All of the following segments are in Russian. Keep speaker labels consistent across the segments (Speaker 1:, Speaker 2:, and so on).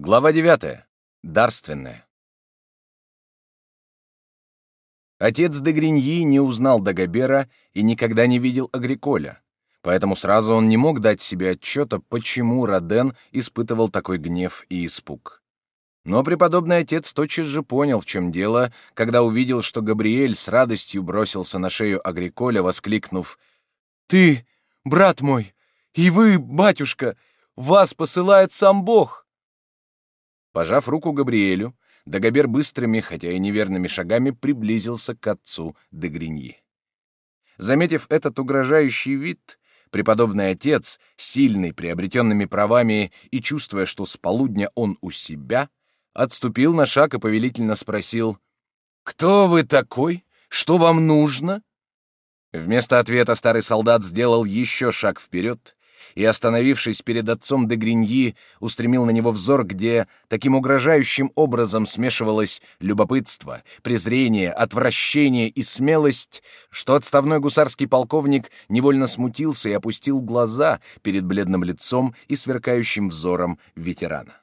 Speaker 1: Глава 9. Дарственная. Отец де Гриньи не узнал Дагобера и никогда не видел Агриколя, поэтому сразу он не мог дать себе отчета, почему Роден испытывал такой гнев и испуг. Но преподобный отец тотчас же понял, в чем дело, когда увидел, что Габриэль с радостью бросился на шею Агриколя, воскликнув «Ты, брат мой, и вы, батюшка, вас посылает сам Бог!» Пожав руку Габриэлю, Дагобер быстрыми, хотя и неверными шагами приблизился к отцу де. Заметив этот угрожающий вид, преподобный отец, сильный, приобретенными правами и чувствуя, что с полудня он у себя, отступил на шаг и повелительно спросил «Кто вы такой? Что вам нужно?» Вместо ответа старый солдат сделал еще шаг вперед и, остановившись перед отцом де Гриньи, устремил на него взор, где таким угрожающим образом смешивалось любопытство, презрение, отвращение и смелость, что отставной гусарский полковник невольно смутился и опустил глаза перед бледным лицом и сверкающим взором ветерана.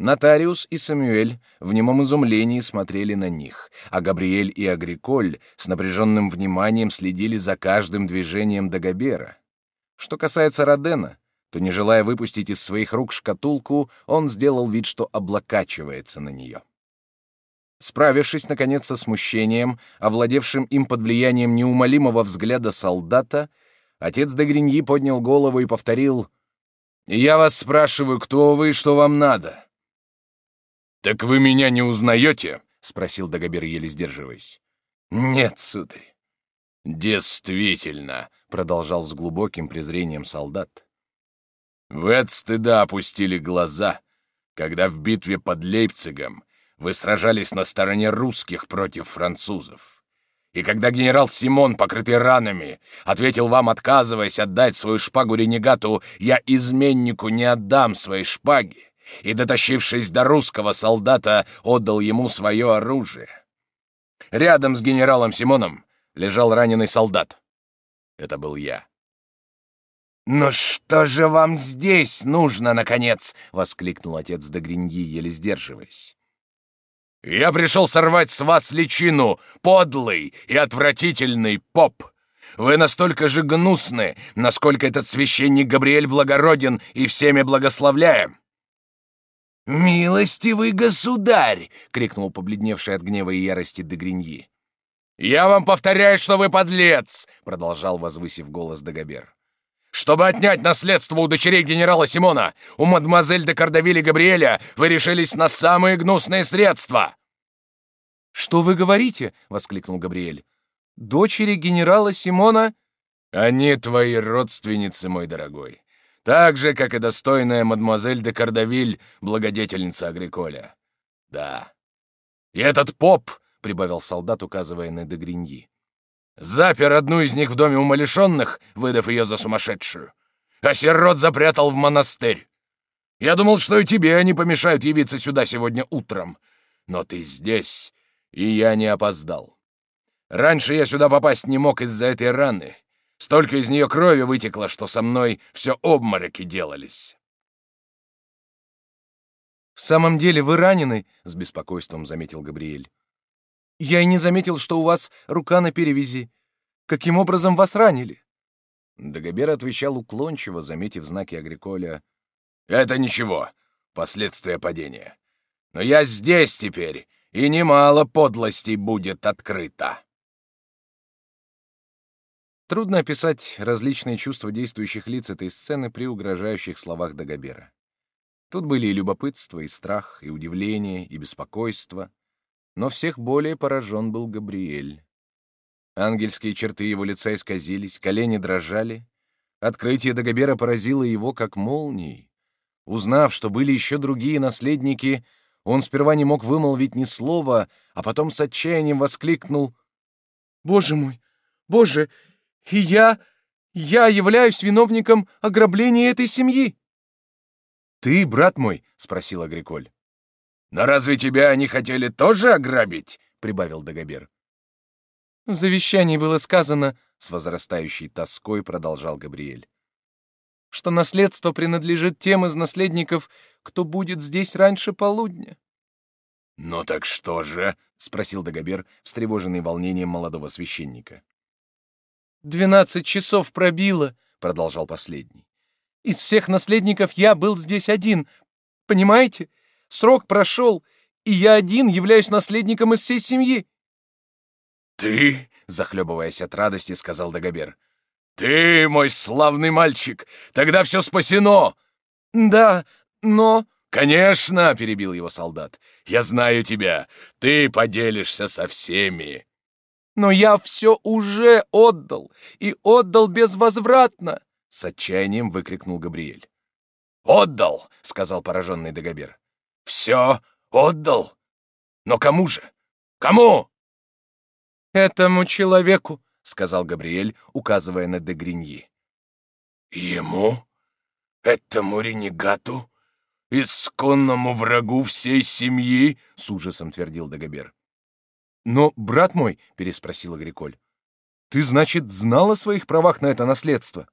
Speaker 1: Нотариус и Самюэль в немом изумлении смотрели на них, а Габриэль и Агриколь с напряженным вниманием следили за каждым движением Дагобера. Что касается Родена, то, не желая выпустить из своих рук шкатулку, он сделал вид, что облокачивается на нее. Справившись, наконец, со смущением, овладевшим им под влиянием неумолимого взгляда солдата, отец де Гриньи поднял голову и повторил «Я вас спрашиваю, кто вы и что вам надо?» «Так вы меня не узнаете?» — спросил Дагобер, еле сдерживаясь. «Нет, сударь». «Действительно», — продолжал с глубоким презрением солдат. «Вы от стыда опустили глаза, когда в битве под Лейпцигом вы сражались на стороне русских против французов. И когда генерал Симон, покрытый ранами, ответил вам, отказываясь отдать свою шпагу ренегату, «Я изменнику не отдам своей шпаги», и, дотащившись до русского солдата, отдал ему свое оружие. Рядом с генералом Симоном лежал раненый солдат. Это был я. «Ну что же вам здесь нужно, наконец?» — воскликнул отец де Гриньи, еле сдерживаясь. «Я пришел сорвать с вас личину, подлый и отвратительный поп. Вы настолько же гнусны, насколько этот священник Габриэль благороден и всеми благословляем». «Милостивый государь!» — крикнул побледневший от гнева и ярости де Гриньи. «Я вам повторяю, что вы подлец!» — продолжал, возвысив голос Дагобер. «Чтобы отнять наследство у дочерей генерала Симона, у мадемуазель де Кардавилли Габриэля, вы решились на самые гнусные средства!»
Speaker 2: «Что вы говорите?» — воскликнул Габриэль. «Дочери генерала Симона...»
Speaker 1: «Они твои родственницы, мой дорогой, так же, как и достойная мадемуазель де Кардавиль, благодетельница Агриколя. Да. И этот поп — прибавил солдат, указывая на Дегриньи. «Запер одну из них в доме умалишенных, выдав ее за сумасшедшую, а сирот запрятал в монастырь. Я думал, что и тебе они помешают явиться сюда сегодня утром. Но ты здесь, и я не опоздал. Раньше я сюда попасть не мог из-за этой раны. Столько из нее крови вытекло, что со мной все обмороки делались».
Speaker 2: «В самом деле вы ранены?» — с беспокойством заметил Габриэль. Я и не заметил, что у вас рука на перевязи. Каким образом вас ранили?»
Speaker 1: Дагобер отвечал уклончиво, заметив знаки Агриколя. «Это ничего, последствия падения. Но я здесь теперь, и немало подлостей будет открыто». Трудно описать различные чувства действующих лиц этой сцены при угрожающих словах Дагобера. Тут были и любопытство, и страх, и удивление, и беспокойство, но всех более поражен был Габриэль. Ангельские черты его лица исказились, колени дрожали. Открытие Дагобера поразило его как молнией. Узнав, что были еще другие наследники, он сперва не мог вымолвить ни слова, а потом с отчаянием воскликнул «Боже мой! Боже! И я... я являюсь виновником ограбления этой семьи!» «Ты, брат мой?» — спросил Агриколь. «Но разве тебя они хотели тоже ограбить?» — прибавил Дагобер.
Speaker 2: «В завещании было сказано...» — с возрастающей тоской продолжал Габриэль. «Что наследство принадлежит тем из наследников, кто будет здесь раньше полудня.
Speaker 1: «Ну так что же?» — спросил Дагобер, встревоженный волнением молодого священника.
Speaker 2: «Двенадцать часов пробило», — продолжал последний. «Из всех наследников я был здесь один. Понимаете? Срок прошел, и я один являюсь наследником из всей семьи».
Speaker 1: «Ты?» — захлебываясь от радости, сказал Дагобер. «Ты мой славный мальчик! Тогда все спасено!»
Speaker 2: «Да, но...»
Speaker 1: «Конечно!» — перебил его солдат. «Я знаю тебя. Ты поделишься со всеми».
Speaker 2: «Но я все уже отдал, и отдал безвозвратно!» — с отчаянием выкрикнул Габриэль.
Speaker 1: «Отдал!» — сказал пораженный Дагобер. «Все отдал? Но кому же? Кому?»
Speaker 2: «Этому человеку!» — сказал Габриэль, указывая на Дегриньи.
Speaker 1: «Ему? Этому ренегату?» «Исконному врагу всей семьи?» — с ужасом твердил Дагобер.
Speaker 2: «Но, брат мой», — переспросил Агриколь, — «ты, значит, знал о своих правах на это наследство?»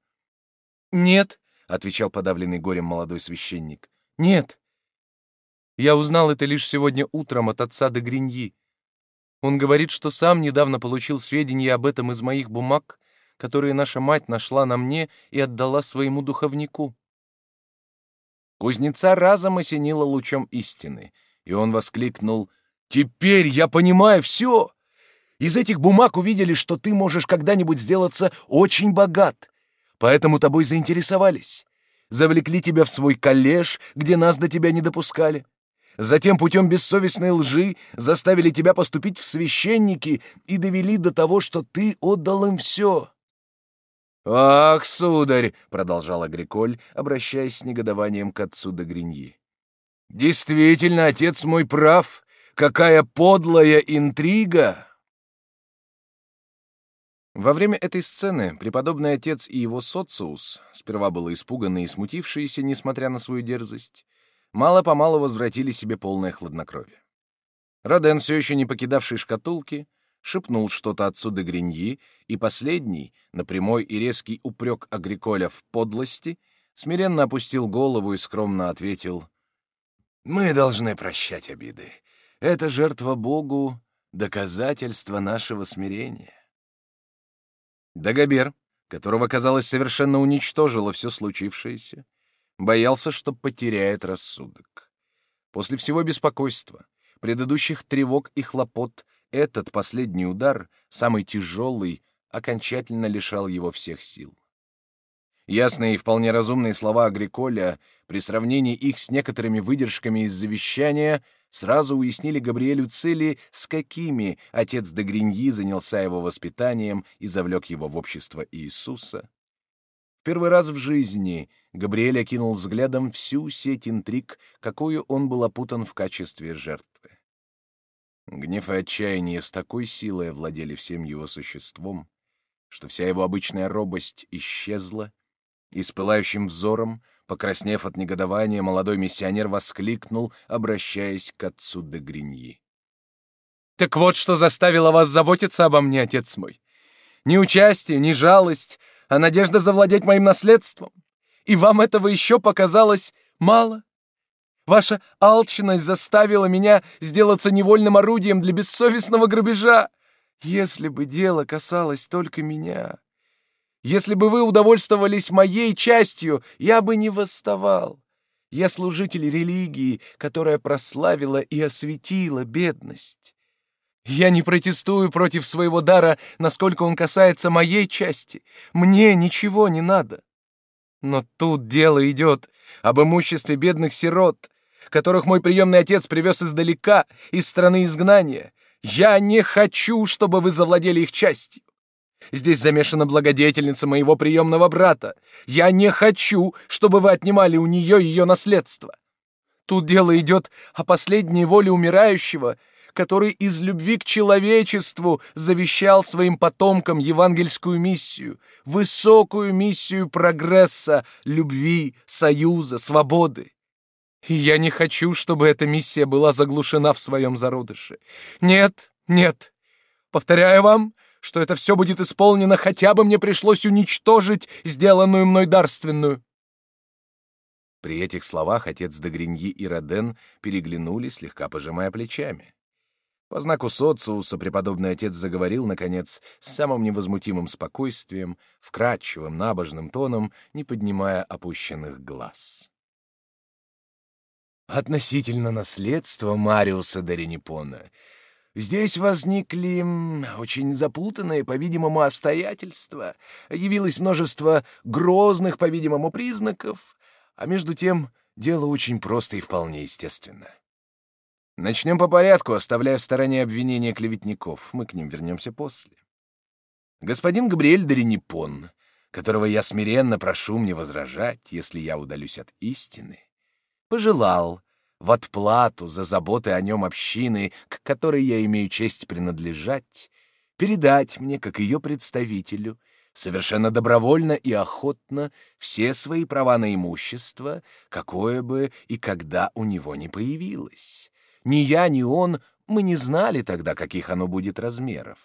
Speaker 2: «Нет», — отвечал подавленный горем молодой священник, — «нет. Я узнал это лишь сегодня утром от отца де Гриньи. Он говорит, что сам недавно получил сведения об этом из моих бумаг, которые наша мать нашла на мне и отдала своему духовнику.
Speaker 1: Кузнеца разом осенило лучом истины, и он воскликнул «Теперь я понимаю все! Из этих бумаг увидели, что ты можешь когда-нибудь сделаться очень богат, поэтому тобой заинтересовались. Завлекли тебя в свой коллеж, где нас до тебя не допускали. Затем путем бессовестной лжи заставили тебя поступить в священники и довели до того, что ты отдал им все. «Ах, сударь!» — продолжал Агриколь, обращаясь с негодованием к отцу де Гриньи. «Действительно, отец мой прав. Какая подлая интрига!» Во время этой сцены преподобный отец и его социус, сперва было испуганные и смутившиеся, несмотря на свою дерзость, мало-помалу возвратили себе полное хладнокровие. Роден, все еще не покидавший шкатулки, шепнул что-то отцу де Гриньи, и последний, на прямой и резкий упрек Агриколя в подлости, смиренно опустил голову и скромно ответил «Мы должны прощать обиды. Это жертва Богу — доказательство нашего смирения». Дагобер, которого, казалось, совершенно уничтожило все случившееся, боялся, что потеряет рассудок. После всего беспокойства, предыдущих тревог и хлопот этот последний удар, самый тяжелый, окончательно лишал его всех сил. Ясные и вполне разумные слова Агриколя при сравнении их с некоторыми выдержками из завещания сразу уяснили Габриэлю цели, с какими отец де Гриньи занялся его воспитанием и завлек его в общество Иисуса. Первый раз в жизни Габриэль окинул взглядом всю сеть интриг, какую он был опутан в качестве жертвы. Гнев и отчаяние с такой силой овладели всем его существом, что вся его обычная робость исчезла, и с пылающим взором, покраснев от негодования, молодой миссионер воскликнул, обращаясь к отцу де Гриньи.
Speaker 2: «Так вот, что заставило вас заботиться обо мне, отец мой. Ни участие, ни жалость, а надежда завладеть моим наследством. И вам этого еще показалось мало? Ваша алчность заставила меня сделаться невольным орудием для бессовестного грабежа. Если бы дело касалось только меня, если бы вы удовольствовались моей частью, я бы не восставал. Я служитель религии, которая прославила и осветила бедность. Я не протестую против своего дара, насколько он касается моей части. Мне ничего не надо. Но тут дело идет об имуществе бедных сирот, которых мой приемный отец привез издалека, из страны изгнания. Я не хочу, чтобы вы завладели их частью. Здесь замешана благодетельница моего приемного брата. Я не хочу, чтобы вы отнимали у нее ее наследство. Тут дело идет о последней воле умирающего, который из любви к человечеству завещал своим потомкам евангельскую миссию, высокую миссию прогресса, любви, союза, свободы. И я не хочу, чтобы эта миссия была заглушена в своем зародыше. Нет, нет. Повторяю вам, что это все будет исполнено, хотя бы мне пришлось уничтожить сделанную мной дарственную.
Speaker 1: При этих словах отец Дегриньи и Роден переглянулись, слегка пожимая плечами. По знаку социуса преподобный отец заговорил, наконец, с самым невозмутимым спокойствием, вкрадчивым, набожным тоном, не поднимая опущенных глаз. Относительно наследства Мариуса Доренипона здесь возникли очень запутанные, по-видимому, обстоятельства, явилось множество грозных, по-видимому, признаков, а между тем дело очень просто и вполне естественно. Начнем по порядку, оставляя в стороне обвинения клеветников. Мы к ним вернемся после. Господин Габриэль Доренипон, которого я смиренно прошу мне возражать, если я удалюсь от истины, пожелал в отплату за заботы о нем общины, к которой я имею честь принадлежать, передать мне, как ее представителю, совершенно добровольно и охотно все свои права на имущество, какое бы и когда у него не появилось ни я, ни он, мы не знали тогда, каких оно будет размеров.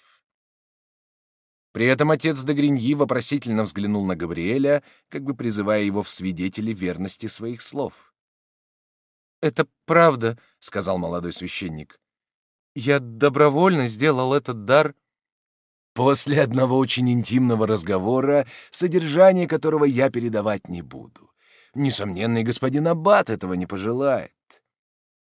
Speaker 1: При этом отец де Гриньи вопросительно взглянул на Габриэля, как бы призывая его в свидетели верности своих слов.
Speaker 2: «Это правда», — сказал молодой священник. «Я добровольно сделал этот дар...»
Speaker 1: «После одного очень интимного разговора, содержание которого я передавать не буду. Несомненно, и господин Аббат этого не пожелает.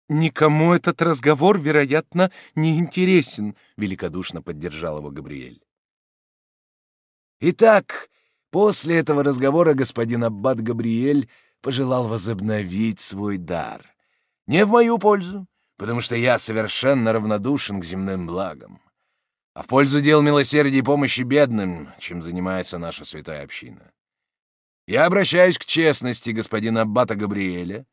Speaker 2: «Никому этот разговор, вероятно, не интересен», — великодушно поддержал его Габриэль.
Speaker 1: Итак, после этого разговора господин Аббат Габриэль пожелал возобновить свой дар. Не в мою пользу, потому что я совершенно равнодушен к земным благам, а в пользу дел милосердия и помощи бедным, чем занимается наша святая община. Я обращаюсь к честности господина Аббата Габриэля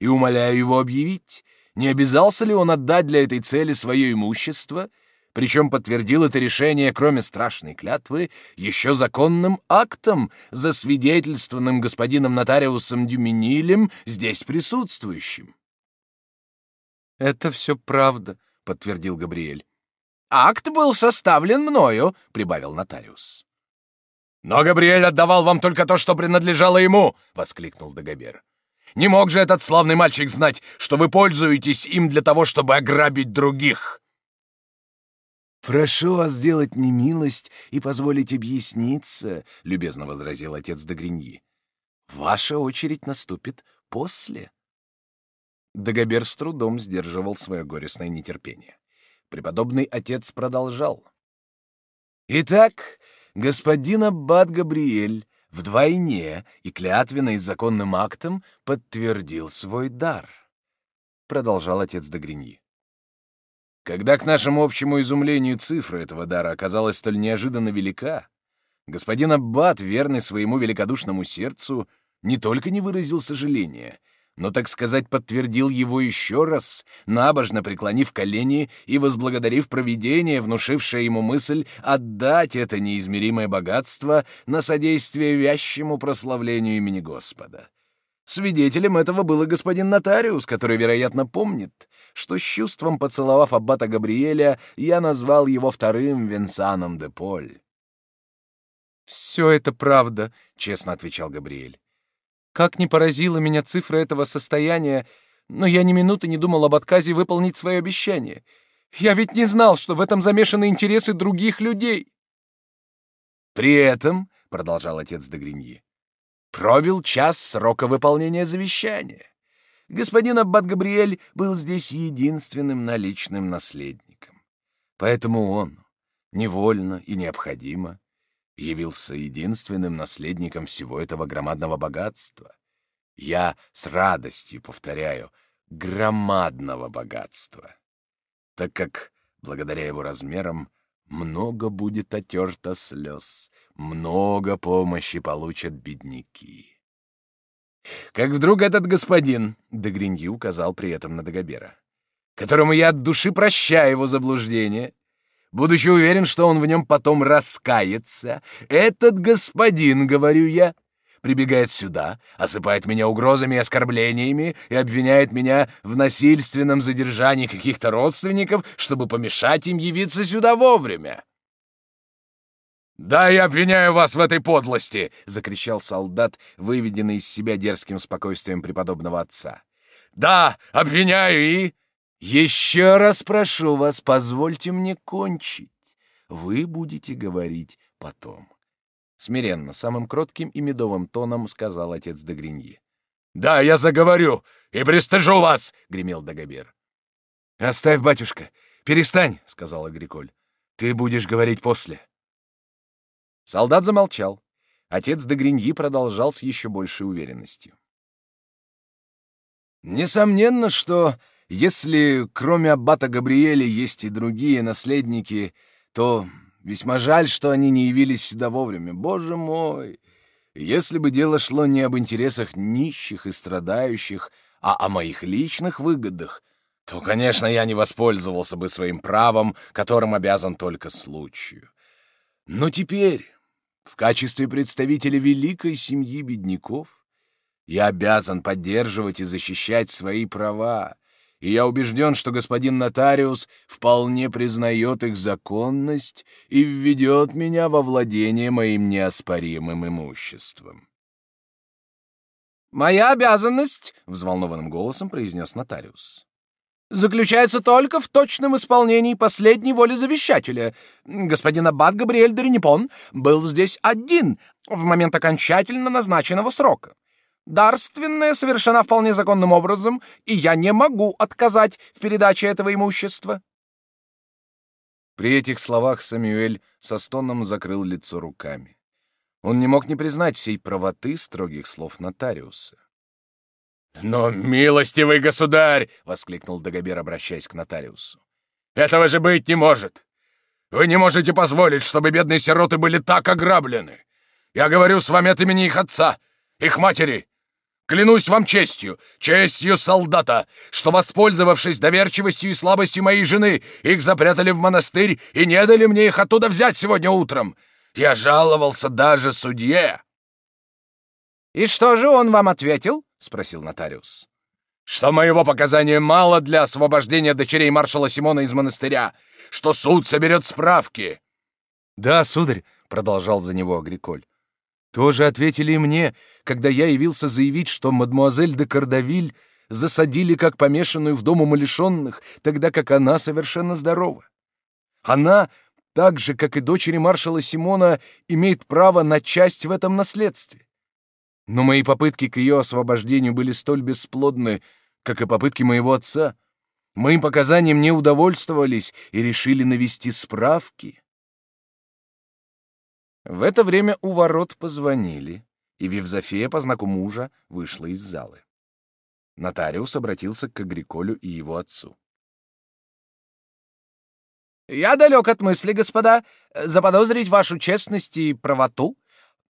Speaker 1: и умоляю его объявить, не обязался ли он отдать для этой цели свое имущество, причем подтвердил это решение, кроме страшной клятвы, еще законным актом, засвидетельствованным господином нотариусом Дюминилем, здесь присутствующим.
Speaker 2: «Это все правда», — подтвердил Габриэль.
Speaker 1: «Акт был составлен мною», — прибавил нотариус. «Но Габриэль отдавал вам только то, что принадлежало ему!» — воскликнул Дагобер. Не мог же этот славный мальчик знать, что вы пользуетесь им для того, чтобы ограбить других?» «Прошу вас сделать немилость и позволить объясниться», — любезно возразил отец Дагриньи. «Ваша очередь наступит после». Дагобер с трудом сдерживал свое горестное нетерпение. Преподобный отец продолжал. «Итак, господин Аббат Габриэль вдвойне и клятвенно и законным актом подтвердил свой дар. Продолжал отец Дагриньи. Когда к нашему общему изумлению цифра этого дара оказалась столь неожиданно велика, господин Аббат, верный своему великодушному сердцу, не только не выразил сожаления, но, так сказать, подтвердил его еще раз, набожно преклонив колени и возблагодарив провидение, внушившее ему мысль отдать это неизмеримое богатство на содействие вящему прославлению имени Господа. Свидетелем этого был и господин нотариус, который, вероятно, помнит, что с чувством поцеловав аббата Габриэля, я назвал его вторым Венсаном де Поль.
Speaker 2: «Все это правда», — честно отвечал Габриэль. Как не поразила меня цифра этого состояния, но я ни минуты не думал об отказе выполнить свое обещание. Я ведь не знал, что в этом замешаны интересы других людей.
Speaker 1: При этом, — продолжал отец Дегриньи, — пробил час срока выполнения завещания. Господин Аббат Габриэль был здесь единственным наличным наследником. Поэтому он, невольно и необходимо, явился единственным наследником всего этого громадного богатства. Я с радостью повторяю, громадного богатства, так как, благодаря его размерам, много будет отерто слез, много помощи получат бедняки. Как вдруг этот господин, Дегриньи указал при этом на Дагобера, которому я от души прощаю его заблуждение, будучи уверен, что он в нем потом раскается, этот господин, говорю я, прибегает сюда, осыпает меня угрозами и оскорблениями и обвиняет меня в насильственном задержании каких-то родственников, чтобы помешать им явиться сюда вовремя.
Speaker 2: «Да, я обвиняю вас в этой подлости!» — закричал солдат, выведенный из себя дерзким спокойствием преподобного отца. «Да, обвиняю и...» «Еще раз прошу вас, позвольте мне кончить. Вы будете говорить потом». Смиренно, самым кротким и медовым тоном сказал отец Дагриньи. «Да, я заговорю и пристыжу вас!» — гремел Дагобер. «Оставь, батюшка, перестань!» — сказал Агриколь. «Ты будешь говорить после». Солдат замолчал. Отец Дагриньи продолжал с еще большей уверенностью. «Несомненно, что если кроме аббата Габриэля есть и другие наследники, то весьма жаль, что они не явились сюда вовремя. Боже мой! Если бы дело шло не об интересах нищих и страдающих, а о моих личных выгодах, то, конечно, я не воспользовался бы своим правом, которым обязан только случаю. Но теперь, в качестве представителя великой семьи бедняков, я обязан поддерживать и защищать свои права, и я убежден, что господин нотариус вполне признает их законность и введет меня во владение моим неоспоримым имуществом. «Моя обязанность», — взволнованным голосом произнес нотариус, «заключается только в точном исполнении последней воли завещателя. Господин Аббат Габриэль Доринепон был здесь один в момент окончательно назначенного срока. Дарственная совершена вполне законным образом, и я не могу отказать в передаче этого имущества. При этих словах Самюэль со стоном закрыл лицо руками. Он не мог не признать всей правоты строгих слов нотариуса. «Но, милостивый государь!» — воскликнул Дагобер, обращаясь к нотариусу. «Этого же быть не может! Вы не можете позволить, чтобы бедные сироты были так ограблены! Я говорю с вами от имени их отца, их матери, Клянусь вам честью, честью солдата, что, воспользовавшись доверчивостью и слабостью моей жены, их запрятали в монастырь и не дали мне их оттуда взять сегодня утром. Я жаловался даже судье». «И что же он вам ответил?» — спросил нотариус. «Что моего показания мало для освобождения дочерей маршала Симона из монастыря, что суд соберет справки». «Да, сударь», — продолжал за него Агриколь, — «тоже ответили и мне, когда я явился заявить, что мадмуазель де Кардавиль засадили как помешанную в дом умалишенных, тогда как она совершенно здорова. Она, так же, как и дочери маршала Симона, имеет право на часть в этом наследстве. Но мои попытки к ее освобождению были столь бесплодны, как и попытки моего отца. Моим показаниям не удовольствовались и решили навести справки. В это время у ворот позвонили и Вивзофея по знаку мужа вышла из залы. Нотариус обратился к Агриколю и его отцу. «Я далек от мысли, господа, заподозрить вашу честность и правоту,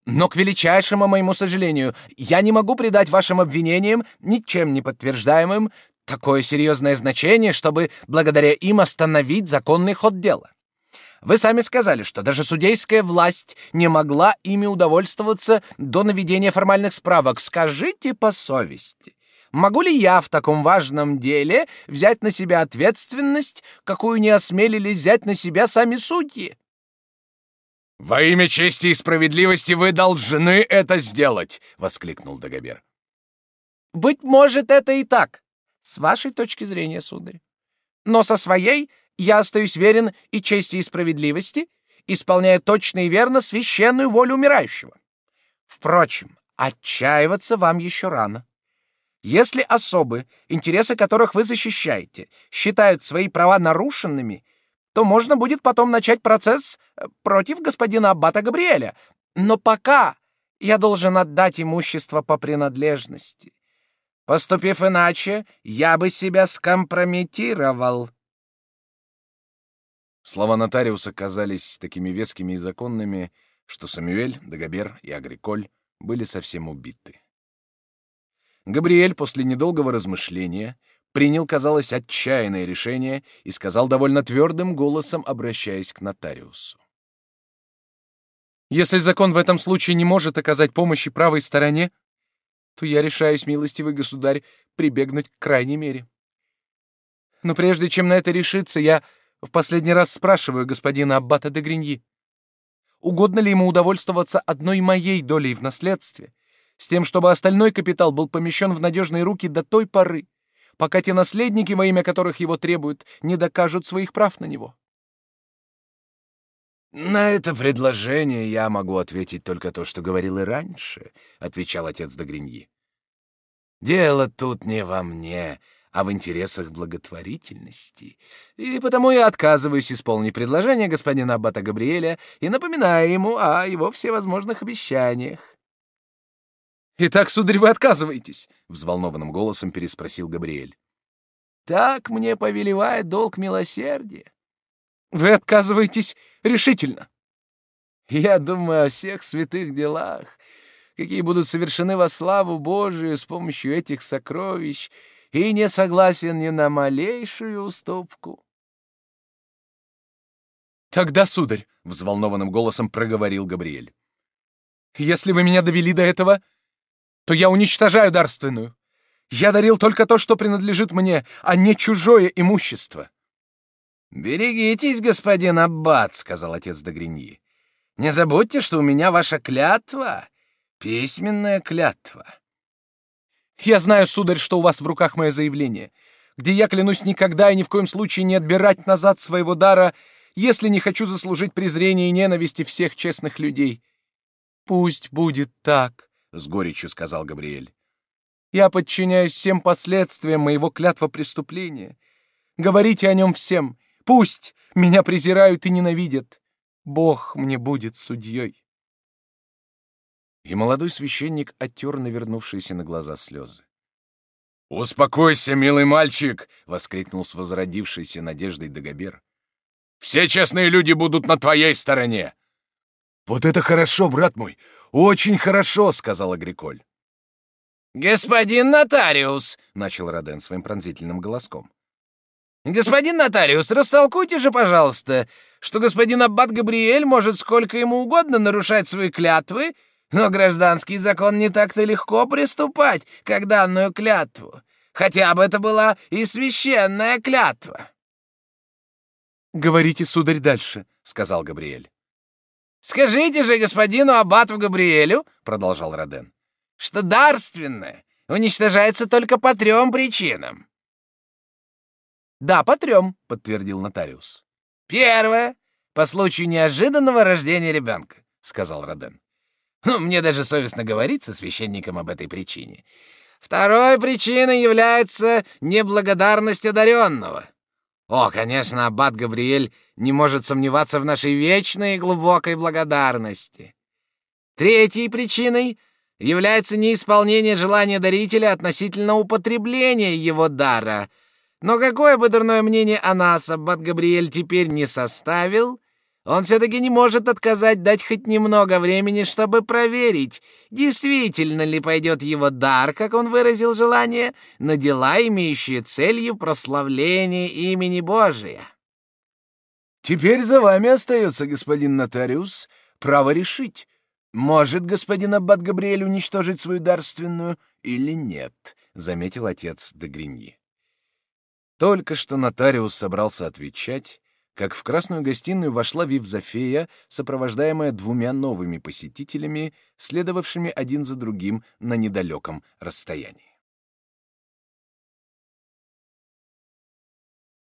Speaker 2: но, к величайшему моему сожалению, я не могу придать вашим обвинениям, ничем не подтверждаемым, такое серьезное значение, чтобы благодаря им остановить законный ход дела. Вы сами сказали, что даже судейская власть не могла ими удовольствоваться до наведения формальных справок. Скажите по совести, могу ли я в таком важном деле взять на себя ответственность, какую не осмелились взять на себя сами судьи? «Во имя чести и справедливости вы должны это сделать!» — воскликнул Дагобер. «Быть может, это и так, с вашей точки зрения, сударь. Но со своей я остаюсь верен и чести, и справедливости, исполняя точно и верно священную волю умирающего. Впрочем, отчаиваться вам еще рано. Если особы, интересы которых вы защищаете, считают свои права нарушенными, то можно будет потом начать процесс э, против господина Аббата Габриэля. Но пока я должен отдать имущество по принадлежности. Поступив иначе, я бы себя скомпрометировал. Слова нотариуса казались такими вескими и законными, что Самюэль, Дагобер и Агриколь были совсем убиты. Габриэль после недолгого размышления принял, казалось, отчаянное решение и сказал довольно твердым голосом, обращаясь к нотариусу. «Если закон в этом случае не может оказать помощи правой стороне, то я решаюсь, милостивый государь, прибегнуть к крайней мере. Но прежде чем на это решиться, я в последний раз спрашиваю господина Аббата де Гриньи. угодно ли ему удовольствоваться одной моей долей в наследстве, с тем, чтобы остальной капитал был помещен в надежные руки до той поры, пока те наследники, во имя которых его требуют, не докажут своих прав на него.
Speaker 1: «На это предложение я могу ответить только то, что говорил и раньше», — отвечал отец Догриньи. «Дело тут не во мне, а в интересах благотворительности, и потому я отказываюсь исполнить предложение господина Аббата Габриэля и напоминаю ему о его всевозможных обещаниях».
Speaker 2: «Итак, сударь, вы отказываетесь?» — взволнованным голосом переспросил Габриэль.
Speaker 1: «Так мне повелевает долг милосердия».
Speaker 2: Вы отказываетесь решительно.
Speaker 1: Я думаю о всех святых делах, какие будут совершены во славу Божию с помощью этих сокровищ, и не согласен ни на малейшую уступку.
Speaker 2: Тогда, сударь, взволнованным голосом проговорил Габриэль. Если вы меня довели до этого, то я уничтожаю дарственную. Я дарил только то, что принадлежит мне, а не чужое имущество.
Speaker 1: «Берегитесь, господин Аббат», — сказал отец Дагриньи. «Не забудьте, что у меня ваша клятва, письменная клятва».
Speaker 2: «Я знаю, сударь, что у вас в руках мое заявление, где я клянусь никогда и ни в коем случае не отбирать назад своего дара, если не хочу заслужить презрение и ненависти всех честных людей. Пусть будет так», — с горечью сказал Габриэль. «Я подчиняюсь всем последствиям моего клятва преступления. Говорите о нем всем» Пусть меня презирают и ненавидят. Бог мне будет судьей.
Speaker 1: И молодой священник оттер навернувшиеся на глаза слезы.
Speaker 2: «Успокойся, милый мальчик!» — воскликнул с возродившейся надеждой Дагобер. «Все честные люди будут на твоей стороне!»
Speaker 1: «Вот это хорошо, брат мой! Очень хорошо!» — сказал Агриколь.
Speaker 3: «Господин нотариус!»
Speaker 1: — начал Роден своим пронзительным голоском.
Speaker 3: «Господин нотариус, растолкуйте же, пожалуйста, что господин Аббат Габриэль может сколько ему угодно нарушать свои клятвы, но гражданский закон не так-то легко приступать к данную клятву, хотя бы это была и священная клятва».
Speaker 2: «Говорите, сударь, дальше», — сказал Габриэль.
Speaker 3: «Скажите же господину Аббату Габриэлю», — продолжал Роден, «что дарственное уничтожается только по трем причинам.
Speaker 1: «Да, по трем», — подтвердил нотариус.
Speaker 3: «Первое — по случаю неожиданного рождения ребенка», — сказал Роден. «Ну, мне даже совестно говорить со священником об этой причине. Второй причиной является неблагодарность одаренного. О, конечно, аббат Габриэль не может сомневаться в нашей вечной и глубокой благодарности. Третьей причиной является неисполнение желания дарителя относительно употребления его дара — но какое бы дурное мнение о нас Аббат Габриэль теперь не составил, он все-таки не может отказать дать хоть немного времени, чтобы проверить, действительно ли пойдет его дар, как он выразил желание, на дела, имеющие целью прославление имени Божия.
Speaker 1: Теперь за вами остается, господин нотариус, право решить, может господин Аббат Габриэль уничтожить свою дарственную или нет, — заметил отец де Гриньи. Только что нотариус собрался отвечать, как в красную гостиную вошла Вивзофея, сопровождаемая двумя новыми посетителями, следовавшими один за другим на недалеком расстоянии.